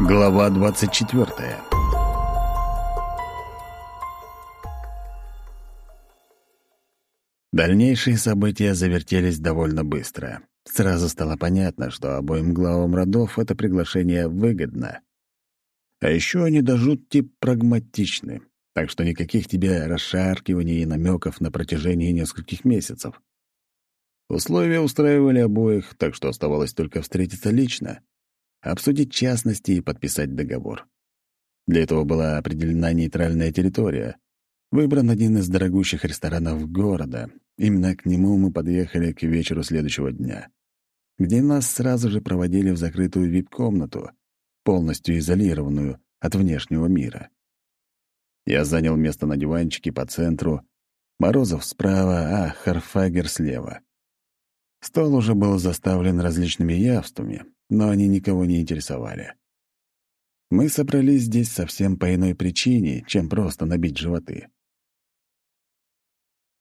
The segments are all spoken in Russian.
Глава 24 Дальнейшие события завертелись довольно быстро. Сразу стало понятно, что обоим главам родов это приглашение выгодно. А еще они до жути прагматичны, так что никаких тебе расшаркиваний и намеков на протяжении нескольких месяцев. Условия устраивали обоих, так что оставалось только встретиться лично обсудить частности и подписать договор. Для этого была определена нейтральная территория. Выбран один из дорогущих ресторанов города. Именно к нему мы подъехали к вечеру следующего дня, где нас сразу же проводили в закрытую вип-комнату, полностью изолированную от внешнего мира. Я занял место на диванчике по центру, Морозов справа, а Харфагер слева. Стол уже был заставлен различными явствами, но они никого не интересовали. Мы собрались здесь совсем по иной причине, чем просто набить животы.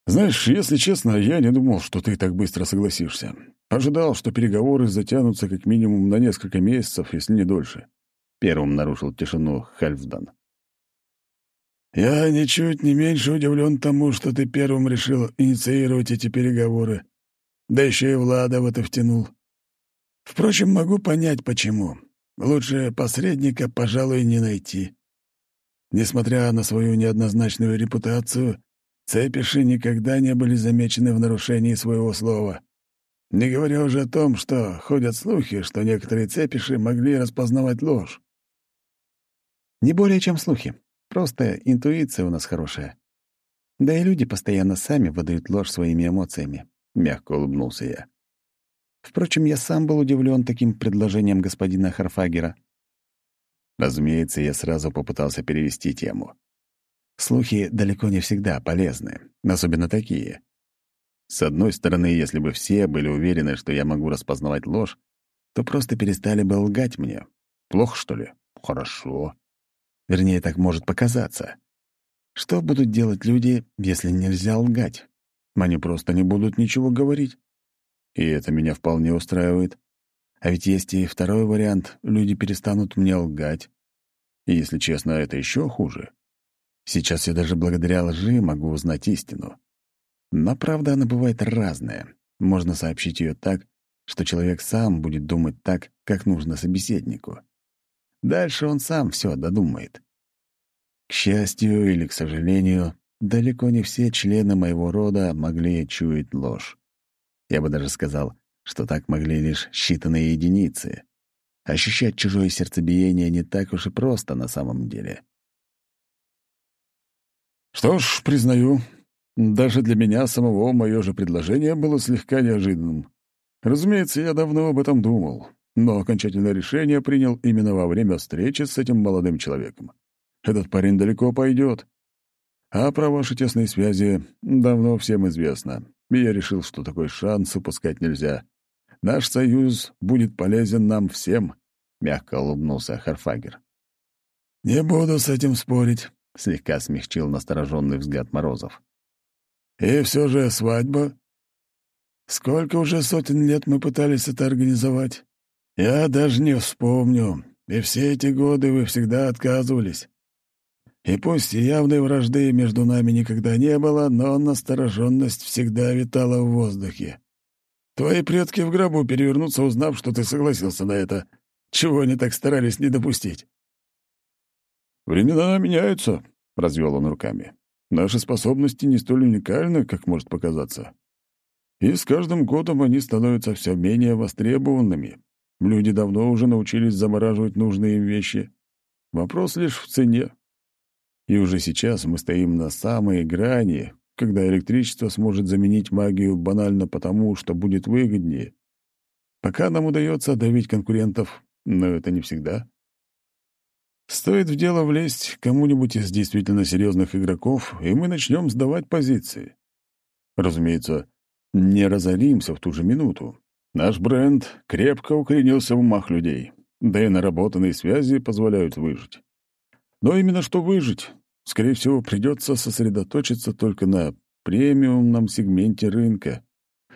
«Знаешь, если честно, я не думал, что ты так быстро согласишься. Ожидал, что переговоры затянутся как минимум на несколько месяцев, если не дольше». Первым нарушил тишину Хальфдан. «Я ничуть не меньше удивлен тому, что ты первым решил инициировать эти переговоры. Да еще и Влада в это втянул. Впрочем, могу понять, почему. Лучше посредника, пожалуй, не найти. Несмотря на свою неоднозначную репутацию, цепиши никогда не были замечены в нарушении своего слова. Не говоря уже о том, что ходят слухи, что некоторые цепиши могли распознавать ложь. Не более чем слухи. Просто интуиция у нас хорошая. Да и люди постоянно сами выдают ложь своими эмоциями. Мягко улыбнулся я. Впрочем, я сам был удивлен таким предложением господина Харфагера. Разумеется, я сразу попытался перевести тему. Слухи далеко не всегда полезны, особенно такие. С одной стороны, если бы все были уверены, что я могу распознавать ложь, то просто перестали бы лгать мне. Плохо, что ли? Хорошо. Вернее, так может показаться. Что будут делать люди, если нельзя лгать? Они просто не будут ничего говорить. И это меня вполне устраивает. А ведь есть и второй вариант — люди перестанут мне лгать. И, если честно, это еще хуже. Сейчас я даже благодаря лжи могу узнать истину. Но правда она бывает разная. Можно сообщить ее так, что человек сам будет думать так, как нужно собеседнику. Дальше он сам все додумает. К счастью или к сожалению, далеко не все члены моего рода могли чуять ложь. Я бы даже сказал, что так могли лишь считанные единицы. Ощущать чужое сердцебиение не так уж и просто на самом деле. Что ж, признаю, даже для меня самого мое же предложение было слегка неожиданным. Разумеется, я давно об этом думал, но окончательное решение принял именно во время встречи с этим молодым человеком. Этот парень далеко пойдет. А про ваши тесные связи давно всем известно и я решил, что такой шанс упускать нельзя. Наш союз будет полезен нам всем», — мягко улыбнулся Харфагер. «Не буду с этим спорить», — слегка смягчил настороженный взгляд Морозов. «И все же свадьба. Сколько уже сотен лет мы пытались это организовать? Я даже не вспомню, и все эти годы вы всегда отказывались. И пусть явной вражды между нами никогда не было, но настороженность всегда витала в воздухе. Твои предки в гробу перевернутся, узнав, что ты согласился на это. Чего они так старались не допустить? «Времена меняются», — развел он руками. «Наши способности не столь уникальны, как может показаться. И с каждым годом они становятся все менее востребованными. Люди давно уже научились замораживать нужные вещи. Вопрос лишь в цене. И уже сейчас мы стоим на самой грани, когда электричество сможет заменить магию банально потому, что будет выгоднее. Пока нам удается давить конкурентов, но это не всегда. Стоит в дело влезть кому-нибудь из действительно серьезных игроков, и мы начнем сдавать позиции. Разумеется, не разоримся в ту же минуту. Наш бренд крепко укоренился в умах людей, да и наработанные связи позволяют выжить. Но именно что выжить, скорее всего, придется сосредоточиться только на премиумном сегменте рынка,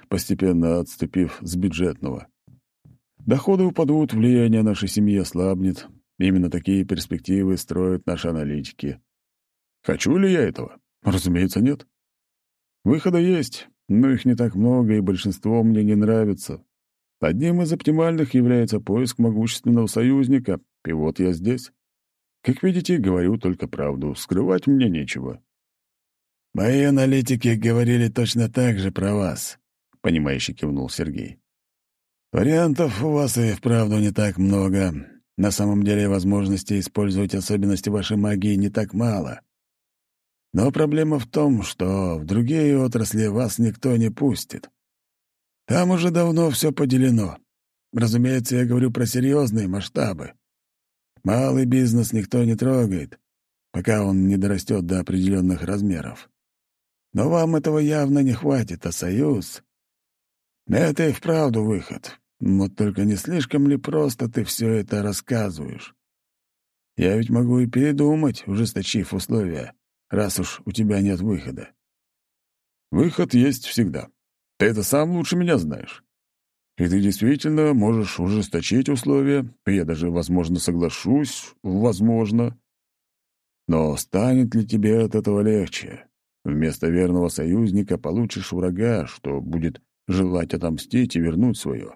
постепенно отступив с бюджетного. Доходы упадут, влияние нашей семьи ослабнет, Именно такие перспективы строят наши аналитики. Хочу ли я этого? Разумеется, нет. Выхода есть, но их не так много, и большинство мне не нравится. Одним из оптимальных является поиск могущественного союзника, и вот я здесь. Как видите, говорю только правду, скрывать мне нечего. «Мои аналитики говорили точно так же про вас», — понимающе кивнул Сергей. «Вариантов у вас и вправду не так много. На самом деле возможностей использовать особенности вашей магии не так мало. Но проблема в том, что в другие отрасли вас никто не пустит. Там уже давно все поделено. Разумеется, я говорю про серьезные масштабы. Малый бизнес никто не трогает, пока он не дорастет до определенных размеров. Но вам этого явно не хватит, а союз... Это и вправду выход. Вот только не слишком ли просто ты все это рассказываешь? Я ведь могу и передумать, ужесточив условия раз уж у тебя нет выхода. Выход есть всегда. Ты это сам лучше меня знаешь. И ты действительно можешь ужесточить условия, я даже, возможно, соглашусь, возможно. Но станет ли тебе от этого легче? Вместо верного союзника получишь врага, что будет желать отомстить и вернуть свое.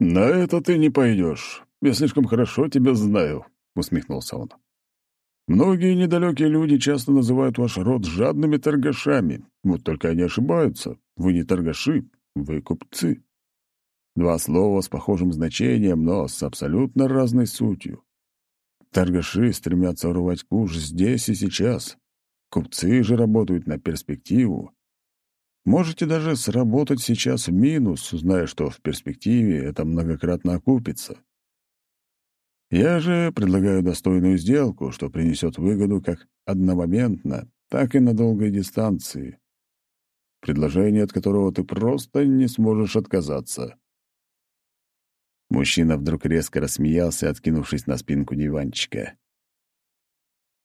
«На это ты не пойдешь. Я слишком хорошо тебя знаю», — усмехнулся он. Многие недалекие люди часто называют ваш род жадными торгашами. Вот только они ошибаются. Вы не торгаши, вы купцы. Два слова с похожим значением, но с абсолютно разной сутью. Торгаши стремятся урвать куш здесь и сейчас. Купцы же работают на перспективу. Можете даже сработать сейчас в минус, зная, что в перспективе это многократно окупится. Я же предлагаю достойную сделку, что принесет выгоду как одномоментно, так и на долгой дистанции. Предложение, от которого ты просто не сможешь отказаться. Мужчина вдруг резко рассмеялся, откинувшись на спинку диванчика.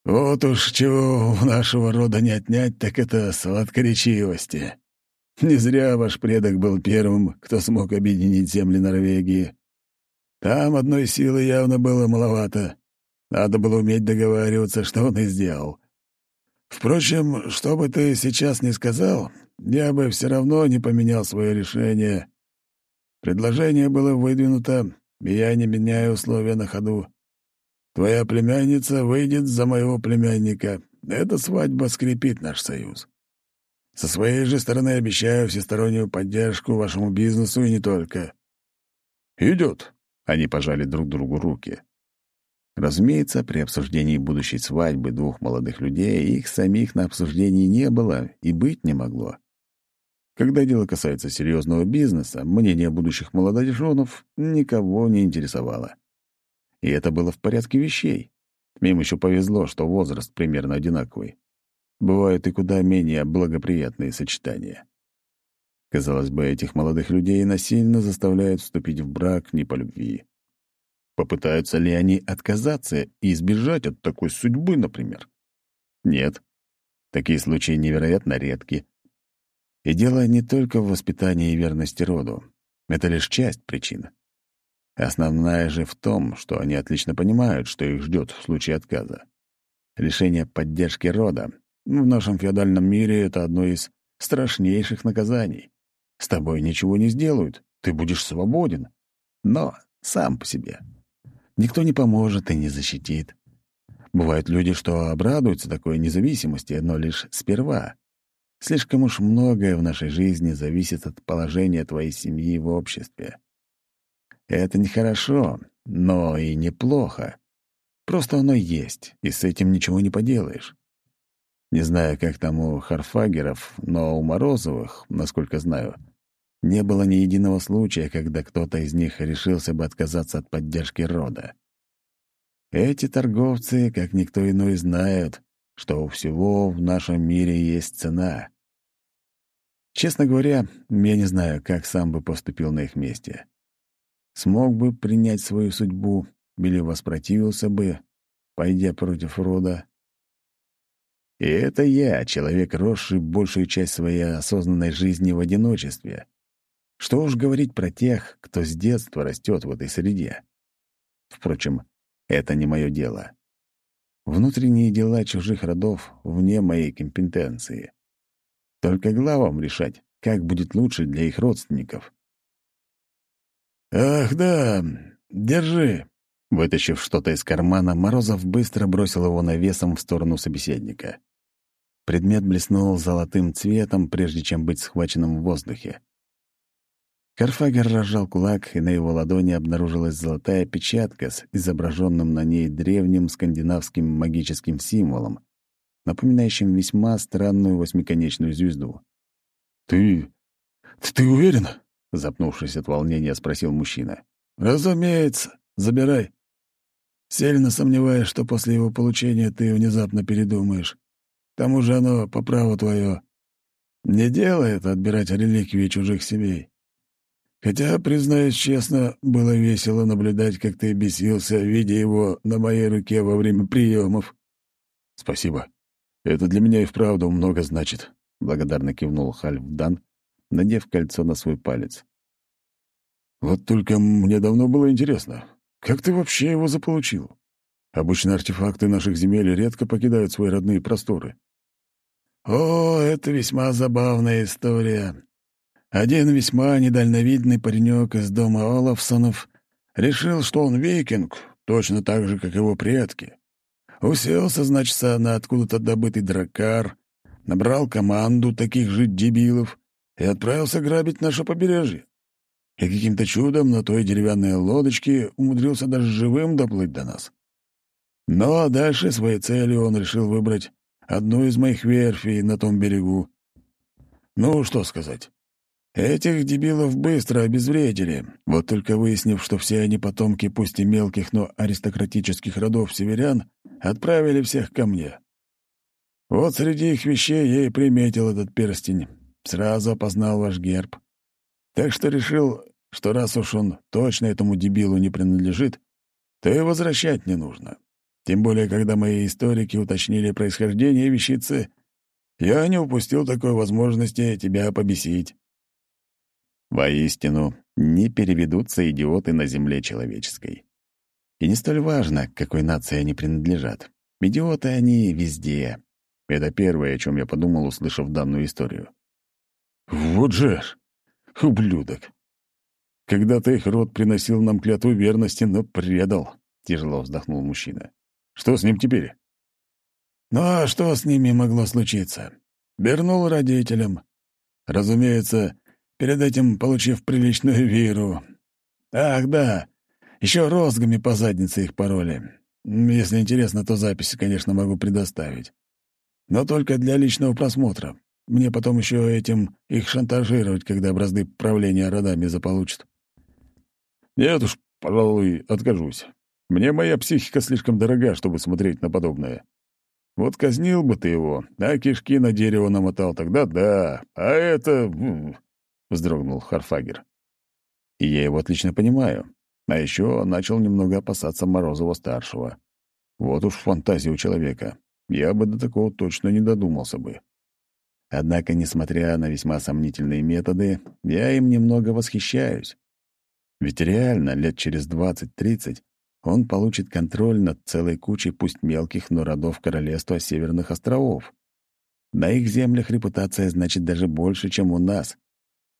«Вот уж чего у нашего рода не отнять, так это сладкоречивости. Не зря ваш предок был первым, кто смог объединить земли Норвегии. Там одной силы явно было маловато. Надо было уметь договариваться, что он и сделал. Впрочем, что бы ты сейчас ни сказал, я бы все равно не поменял свое решение. Предложение было выдвинуто, и я не меняю условия на ходу. Твоя племянница выйдет за моего племянника. Эта свадьба скрепит наш союз. Со своей же стороны обещаю всестороннюю поддержку вашему бизнесу и не только. Идет. Они пожали друг другу руки. Разумеется, при обсуждении будущей свадьбы двух молодых людей их самих на обсуждении не было и быть не могло. Когда дело касается серьезного бизнеса, мнение будущих молодоженов никого не интересовало. И это было в порядке вещей. Им еще повезло, что возраст примерно одинаковый. Бывают и куда менее благоприятные сочетания. Казалось бы, этих молодых людей насильно заставляют вступить в брак не по любви. Попытаются ли они отказаться и избежать от такой судьбы, например? Нет. Такие случаи невероятно редки. И дело не только в воспитании и верности роду. Это лишь часть причин. Основная же в том, что они отлично понимают, что их ждет в случае отказа. Лишение поддержки рода в нашем феодальном мире это одно из страшнейших наказаний. С тобой ничего не сделают, ты будешь свободен. Но сам по себе. Никто не поможет и не защитит. Бывают люди, что обрадуются такой независимости, но лишь сперва. Слишком уж многое в нашей жизни зависит от положения твоей семьи в обществе. Это нехорошо, но и неплохо. Просто оно есть, и с этим ничего не поделаешь. Не знаю, как там у Харфагеров, но у Морозовых, насколько знаю, не было ни единого случая, когда кто-то из них решился бы отказаться от поддержки рода. Эти торговцы, как никто иной, знают, что у всего в нашем мире есть цена. Честно говоря, я не знаю, как сам бы поступил на их месте. Смог бы принять свою судьбу или воспротивился бы, пойдя против рода. И это я, человек, росший большую часть своей осознанной жизни в одиночестве. Что уж говорить про тех, кто с детства растет в этой среде. Впрочем, Это не мое дело. Внутренние дела чужих родов вне моей компетенции. Только главам решать, как будет лучше для их родственников. «Ах, да, держи!» Вытащив что-то из кармана, Морозов быстро бросил его навесом в сторону собеседника. Предмет блеснул золотым цветом, прежде чем быть схваченным в воздухе. Карфагер разжал кулак, и на его ладони обнаружилась золотая печатка с изображенным на ней древним скандинавским магическим символом, напоминающим весьма странную восьмиконечную звезду. «Ты... ты уверен?» — запнувшись от волнения, спросил мужчина. «Разумеется. Забирай. Сильно сомневаюсь, что после его получения ты внезапно передумаешь. К тому же оно по праву твое. Не делает отбирать реликвии чужих семей. Хотя, признаюсь честно, было весело наблюдать, как ты бесился, видя его на моей руке во время приемов. «Спасибо. Это для меня и вправду много значит», — благодарно кивнул Хальфдан, надев кольцо на свой палец. «Вот только мне давно было интересно, как ты вообще его заполучил? Обычно артефакты наших земель редко покидают свои родные просторы». «О, это весьма забавная история. Один весьма недальновидный паренек из дома Олафсонов решил, что он викинг, точно так же, как его предки. Уселся, значит, на откуда-то добытый дракар, набрал команду таких же дебилов и отправился грабить наше побережье. И каким-то чудом на той деревянной лодочке умудрился даже живым доплыть до нас. Но дальше своей целью он решил выбрать одну из моих верфей на том берегу. Ну, что сказать. Этих дебилов быстро обезвредили, вот только выяснив, что все они потомки пусть и мелких, но аристократических родов северян, отправили всех ко мне. Вот среди их вещей я и приметил этот перстень, сразу опознал ваш герб. Так что решил, что раз уж он точно этому дебилу не принадлежит, то и возвращать не нужно. Тем более, когда мои историки уточнили происхождение вещицы, я не упустил такой возможности тебя побесить. Воистину, не переведутся идиоты на земле человеческой. И не столь важно, к какой нации они принадлежат. Идиоты они везде. Это первое, о чем я подумал, услышав данную историю. «Вот же ж! Ублюдок! Когда-то их род приносил нам клятву верности, но предал», — тяжело вздохнул мужчина. «Что с ним теперь?» «Ну а что с ними могло случиться? Вернул родителям. Разумеется, перед этим получив приличную виру. Ах, да, еще розгами по заднице их пароли. Если интересно, то записи, конечно, могу предоставить. Но только для личного просмотра. Мне потом еще этим их шантажировать, когда бразды правления родами заполучат. Нет уж, пожалуй, откажусь. Мне моя психика слишком дорога, чтобы смотреть на подобное. Вот казнил бы ты его, а кишки на дерево намотал, тогда да. А это вздрогнул Харфагер. И я его отлично понимаю. А еще начал немного опасаться Морозова-старшего. Вот уж фантазия у человека. Я бы до такого точно не додумался бы. Однако, несмотря на весьма сомнительные методы, я им немного восхищаюсь. Ведь реально лет через 20-30 он получит контроль над целой кучей пусть мелких, но родов королевства Северных островов. На их землях репутация значит даже больше, чем у нас.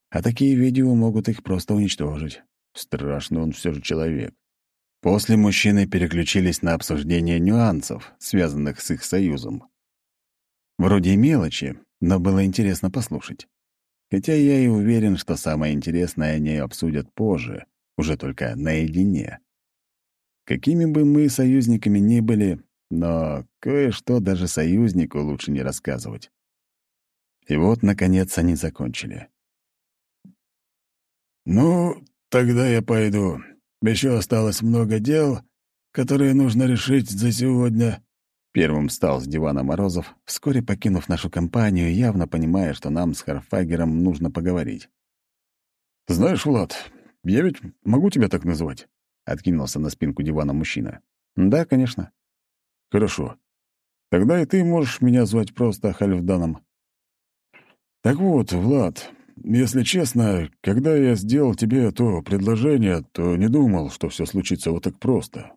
А такие видео могут их просто уничтожить. Страшный он все же человек. После мужчины переключились на обсуждение нюансов, связанных с их союзом. Вроде и мелочи, но было интересно послушать. Хотя я и уверен, что самое интересное они обсудят позже, уже только наедине. Какими бы мы союзниками ни были, но кое-что даже союзнику лучше не рассказывать. И вот, наконец, они закончили. «Ну, тогда я пойду. Еще осталось много дел, которые нужно решить за сегодня». Первым встал с дивана Морозов, вскоре покинув нашу компанию, явно понимая, что нам с Харфагером нужно поговорить. «Знаешь, Влад, я ведь могу тебя так называть?» — откинулся на спинку дивана мужчина. «Да, конечно». «Хорошо. Тогда и ты можешь меня звать просто Хальфданом». «Так вот, Влад, если честно, когда я сделал тебе то предложение, то не думал, что все случится вот так просто.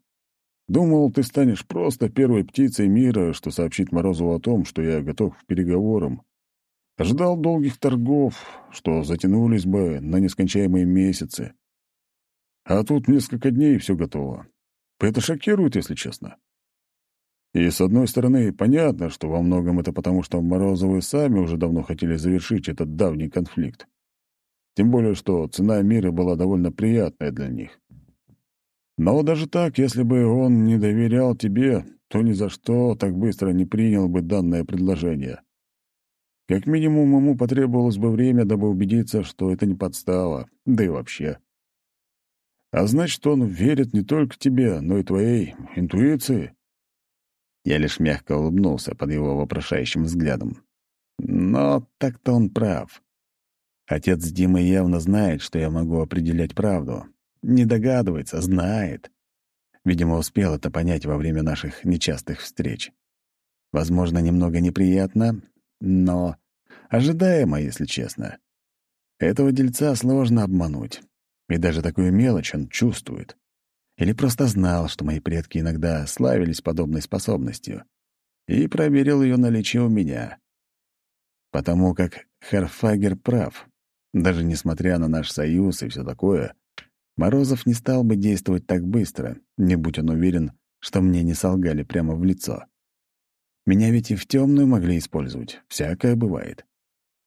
Думал, ты станешь просто первой птицей мира, что сообщит Морозову о том, что я готов к переговорам. Ждал долгих торгов, что затянулись бы на нескончаемые месяцы. А тут несколько дней и все готово. Это шокирует, если честно. И, с одной стороны, понятно, что во многом это потому, что Морозовы сами уже давно хотели завершить этот давний конфликт. Тем более, что цена мира была довольно приятная для них. Но даже так, если бы он не доверял тебе, то ни за что так быстро не принял бы данное предложение. Как минимум, ему потребовалось бы время, дабы убедиться, что это не подстава, да и вообще. А значит, он верит не только тебе, но и твоей интуиции. Я лишь мягко улыбнулся под его вопрошающим взглядом. Но так-то он прав. Отец Димы явно знает, что я могу определять правду, не догадывается, знает. Видимо, успел это понять во время наших нечастых встреч. Возможно, немного неприятно, но ожидаемо, если честно. Этого дельца сложно обмануть. И даже такую мелочь он чувствует. Или просто знал, что мои предки иногда славились подобной способностью, и проверил ее наличие у меня. Потому как Харфагер прав. Даже несмотря на наш союз и все такое, Морозов не стал бы действовать так быстро, не будь он уверен, что мне не солгали прямо в лицо. Меня ведь и в темную могли использовать, всякое бывает.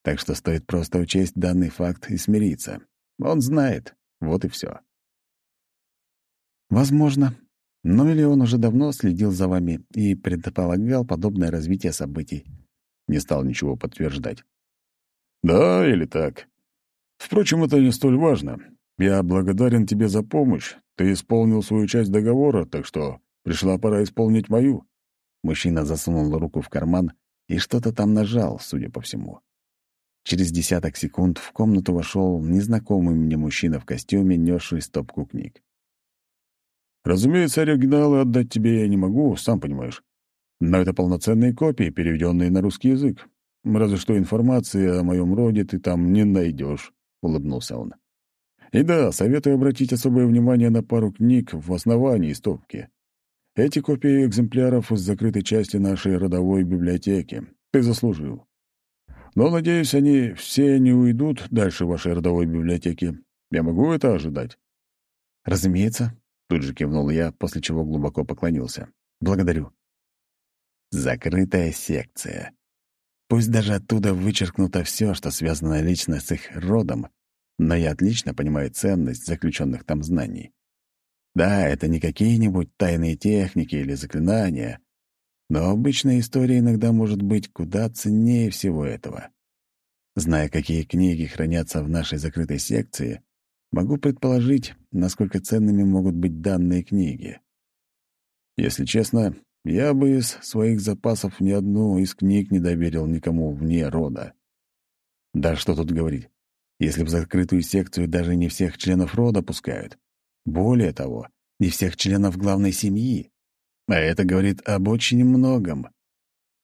Так что стоит просто учесть данный факт и смириться. Он знает, вот и все. Возможно. Но или он уже давно следил за вами и предполагал подобное развитие событий. Не стал ничего подтверждать. Да, или так. Впрочем, это не столь важно. Я благодарен тебе за помощь. Ты исполнил свою часть договора, так что пришла пора исполнить мою». Мужчина засунул руку в карман и что-то там нажал, судя по всему. Через десяток секунд в комнату вошел незнакомый мне мужчина в костюме, несший стопку книг. «Разумеется, оригиналы отдать тебе я не могу, сам понимаешь. Но это полноценные копии, переведенные на русский язык. Разве что информации о моем роде ты там не найдешь, улыбнулся он. И да, советую обратить особое внимание на пару книг в основании стопки. Эти копии экземпляров из закрытой части нашей родовой библиотеки. Ты заслужил. Но, надеюсь, они все не уйдут дальше вашей родовой библиотеки. Я могу это ожидать? Разумеется, тут же кивнул я, после чего глубоко поклонился. Благодарю. Закрытая секция. Пусть даже оттуда вычеркнуто все, что связано лично с их родом, но я отлично понимаю ценность заключенных там знаний. Да, это не какие-нибудь тайные техники или заклинания, но обычная история иногда может быть куда ценнее всего этого. Зная, какие книги хранятся в нашей закрытой секции, могу предположить, насколько ценными могут быть данные книги. Если честно, я бы из своих запасов ни одну из книг не доверил никому вне рода. Да что тут говорить. Если в закрытую секцию даже не всех членов рода пускают. Более того, не всех членов главной семьи. А это говорит об очень многом.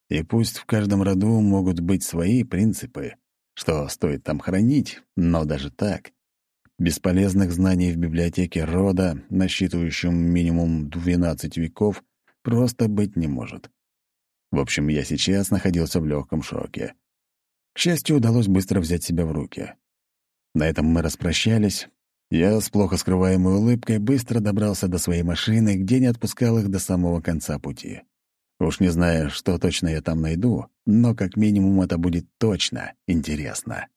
И пусть в каждом роду могут быть свои принципы, что стоит там хранить, но даже так. Бесполезных знаний в библиотеке рода, насчитывающем минимум 12 веков, просто быть не может. В общем, я сейчас находился в легком шоке. К счастью, удалось быстро взять себя в руки. На этом мы распрощались. Я с плохо скрываемой улыбкой быстро добрался до своей машины, где не отпускал их до самого конца пути. Уж не знаю, что точно я там найду, но как минимум это будет точно интересно.